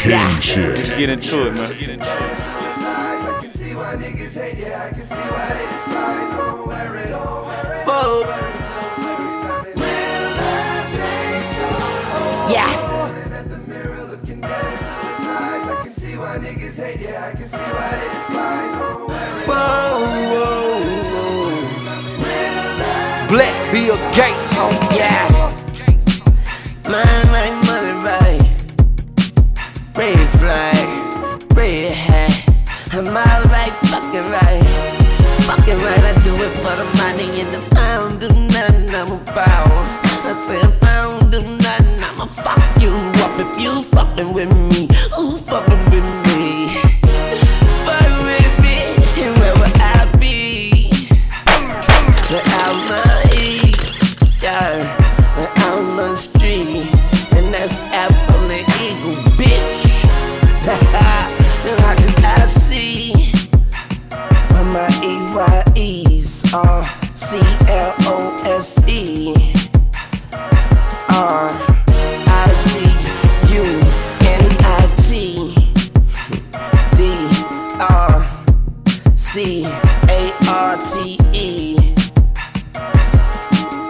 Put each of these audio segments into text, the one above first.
King Yeah. shit. Let's get into it, man. I can see why niggas hate, yeah, I can see why they despise. It, don't wear it. Whoa. Real last name Yeah. Staring at the mirror, looking at it to its eyes. I can see why niggas hate, yeah, I can see why they despise. Don't wear it. Whoa, whoa, whoa. Black Bill Gates, home, yeah. Man, like money, right? Red flag, red hat. I'm alright, fucking right. Fucking right, I do it for the money and the pound. Do nothing, I'm about. I say if I don't do nothing, I'ma fuck you up if you fucking with me. Who fucking with me? Fuck with me, and where would I be? Without my L O S E? R I C U N I T D R C A R T E.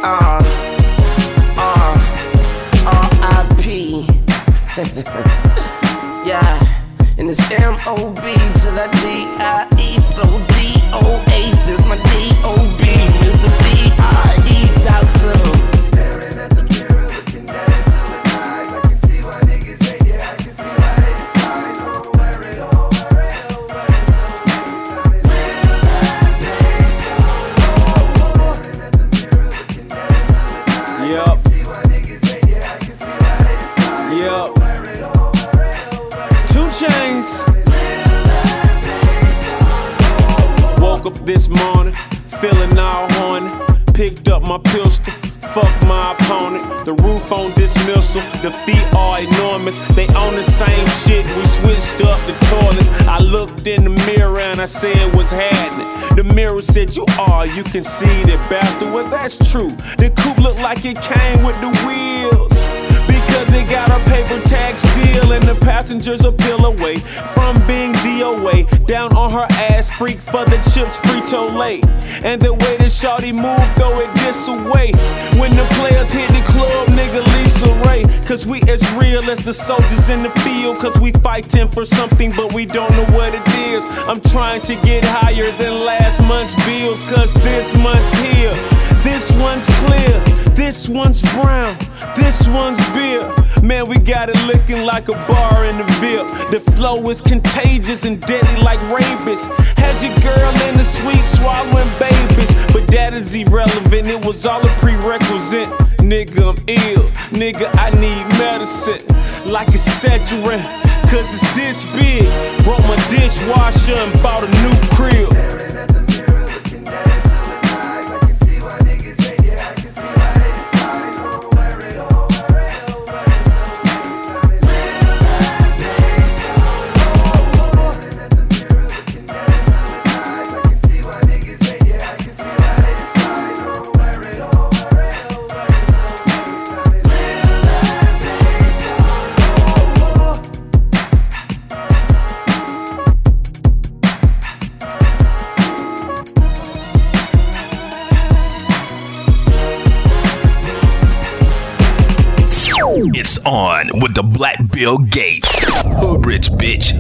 R R R I P. yeah, and it's M O B to the D I E flow D O Aces, my D chains. Woke up this morning, feeling all horny. Picked up my pistol, fuck my opponent. The roof on dismissal, the feet are enormous. They own the same shit, we switched up the toilets. I looked in the mirror and I said, What's happening? The mirror said, You are, you can see that bastard. Well, that's true. The coupe looked like it came with the wheels. It got a paper tag still, and the passengers a pill away from being DOA. Down on her ass, freak for the chips, Frito-Lay. And the way that Shawty move, throw it this away. When the players hit the club, nigga, Lisa Ray. Cause we as real as the soldiers in the field. Cause we fighting for something, but we don't know what it is. I'm trying to get higher than last month's bills. Cause this month's here. This one's clear. This one's brown. This one's beer. Man, we got it looking like a bar in the VIP. The flow is contagious and deadly like rabies. Had your girl in the suite swallowing babies. But that is irrelevant. It was all a prerequisite. Nigga, I'm ill. Nigga, I need medicine. Like a Cetrin. Cause it's this big. Broke my dishwasher and bought a new crib. It's on with the Black Bill Gates. Hood rich bitch.